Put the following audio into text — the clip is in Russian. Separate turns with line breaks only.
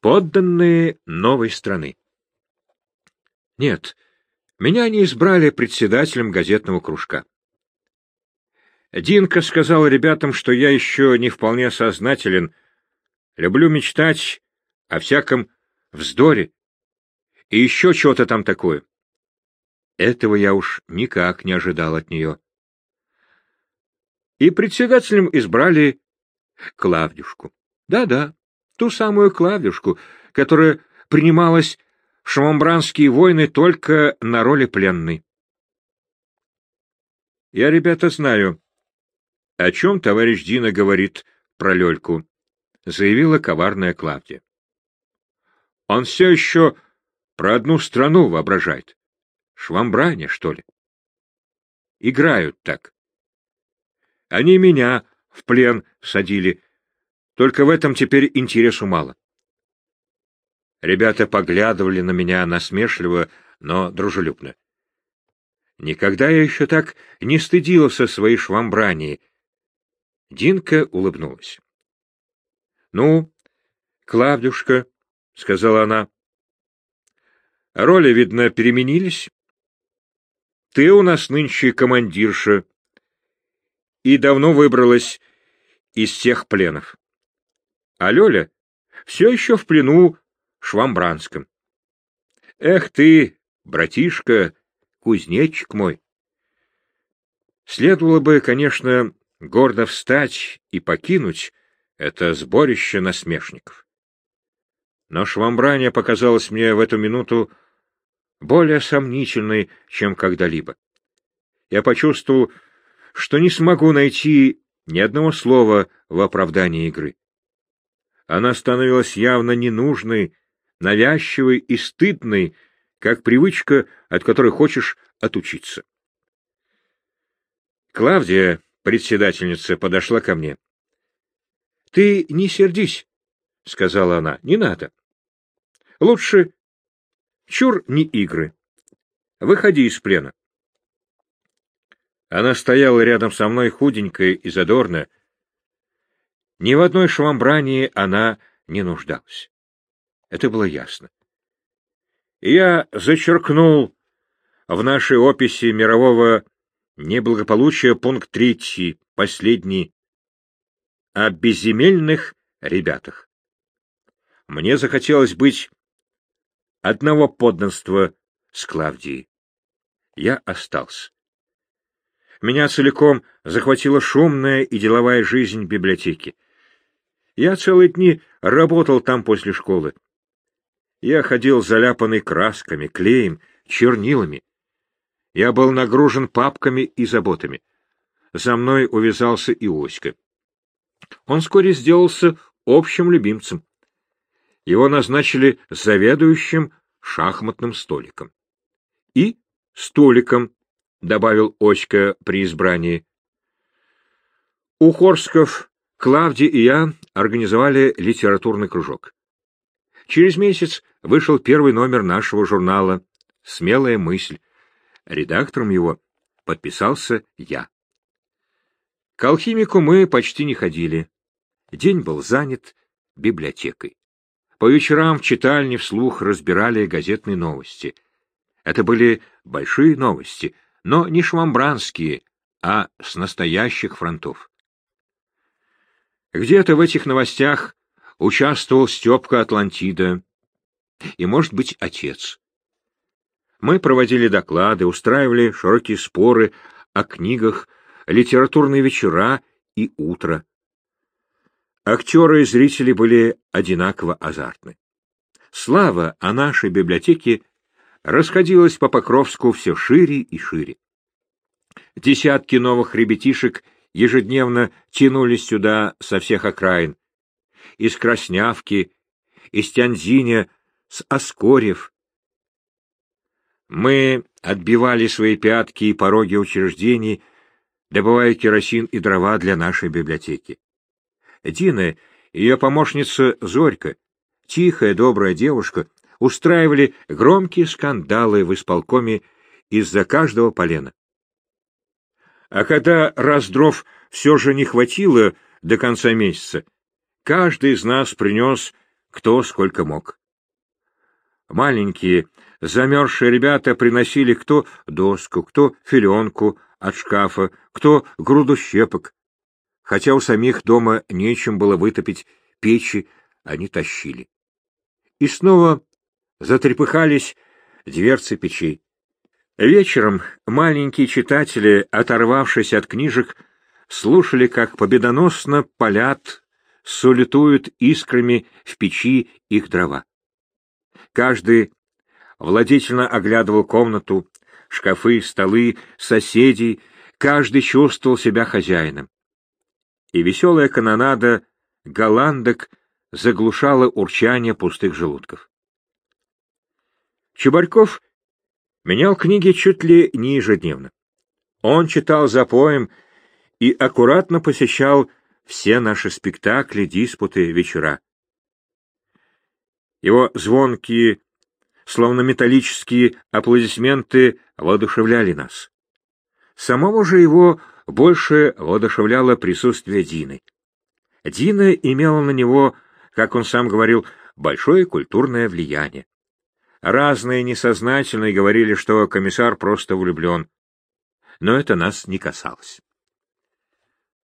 подданные новой страны. Нет, меня не избрали председателем газетного кружка. Динка сказал ребятам, что я еще не вполне сознателен, люблю мечтать о всяком вздоре и еще что-то там такое. Этого я уж никак не ожидал от нее. И председателем избрали Клавдюшку. Да-да, ту самую Клавдюшку, которая принималась в шамамбранские войны только на роли пленной. Я, ребята, знаю, о чем товарищ Дина говорит про Лёльку, заявила коварная Клавдия. Он все еще про одну страну воображает. Швамбране, что ли? Играют так. Они меня в плен садили, только в этом теперь интересу мало. Ребята поглядывали на меня насмешливо, но дружелюбно. Никогда я еще так не стыдился своей швамбрании. Динка улыбнулась. — Ну, Клавдюшка, — сказала она, — роли, видно, переменились. Ты у нас нынче командирша и давно выбралась из всех пленов. А Лёля все еще в плену Швамбранском. Эх ты, братишка, кузнечик мой! Следовало бы, конечно, гордо встать и покинуть это сборище насмешников. Но Швамбраня показалась мне в эту минуту более сомнительной, чем когда-либо. Я почувствовал, что не смогу найти ни одного слова в оправдании игры. Она становилась явно ненужной, навязчивой и стыдной, как привычка, от которой хочешь отучиться. Клавдия, председательница, подошла ко мне. — Ты не сердись, — сказала она, — не надо. Лучше чур не игры. Выходи из плена. Она стояла рядом со мной худенькая и задорная. Ни в одной швамбрании она не нуждалась. Это было ясно. Я зачеркнул в нашей описи мирового неблагополучия пункт третий, последний, о безземельных ребятах. Мне захотелось быть одного подданства с Клавдией. Я остался. Меня целиком захватила шумная и деловая жизнь библиотеки. Я целые дни работал там после школы. Я ходил заляпанный красками, клеем, чернилами. Я был нагружен папками и заботами. За мной увязался и Оська. Он вскоре сделался общим любимцем. Его назначили заведующим шахматным столиком. И столиком, — добавил Оська при избрании. У Хорсков, Клавди и я организовали литературный кружок. Через месяц вышел первый номер нашего журнала «Смелая мысль». Редактором его подписался я. К алхимику мы почти не ходили. День был занят библиотекой. По вечерам в читальне вслух разбирали газетные новости. Это были большие новости — но не швамбранские, а с настоящих фронтов. Где-то в этих новостях участвовал Степка Атлантида и, может быть, отец. Мы проводили доклады, устраивали широкие споры о книгах, литературные вечера и утро. Актеры и зрители были одинаково азартны. Слава о нашей библиотеке расходилась по Покровску все шире и шире. Десятки новых ребятишек ежедневно тянулись сюда со всех окраин. Из Краснявки, из Тяньзиня, с Оскорев. Мы отбивали свои пятки и пороги учреждений, добывая керосин и дрова для нашей библиотеки. Дина, ее помощница Зорька, тихая, добрая девушка, устраивали громкие скандалы в исполкоме из-за каждого полена. А когда раз дров все же не хватило до конца месяца, каждый из нас принес кто сколько мог. Маленькие, замерзшие ребята приносили кто доску, кто филенку от шкафа, кто груду щепок. Хотя у самих дома нечем было вытопить печи, они тащили. И снова затрепыхались дверцы печей. Вечером маленькие читатели, оторвавшись от книжек, слушали, как победоносно палят, солитуют искрами в печи их дрова. Каждый владетельно оглядывал комнату, шкафы, столы, соседей, каждый чувствовал себя хозяином. И веселая канонада голландок заглушала урчание пустых желудков. Чебарьков менял книги чуть ли не ежедневно. Он читал запоем и аккуратно посещал все наши спектакли, диспуты, вечера. Его звонкие, словно металлические аплодисменты воодушевляли нас. Самого же его больше воодушевляло присутствие Дины. Дина имела на него, как он сам говорил, большое культурное влияние. Разные несознательные говорили, что комиссар просто влюблен. Но это нас не касалось.